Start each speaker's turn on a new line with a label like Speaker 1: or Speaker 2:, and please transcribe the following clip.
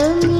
Speaker 1: Adam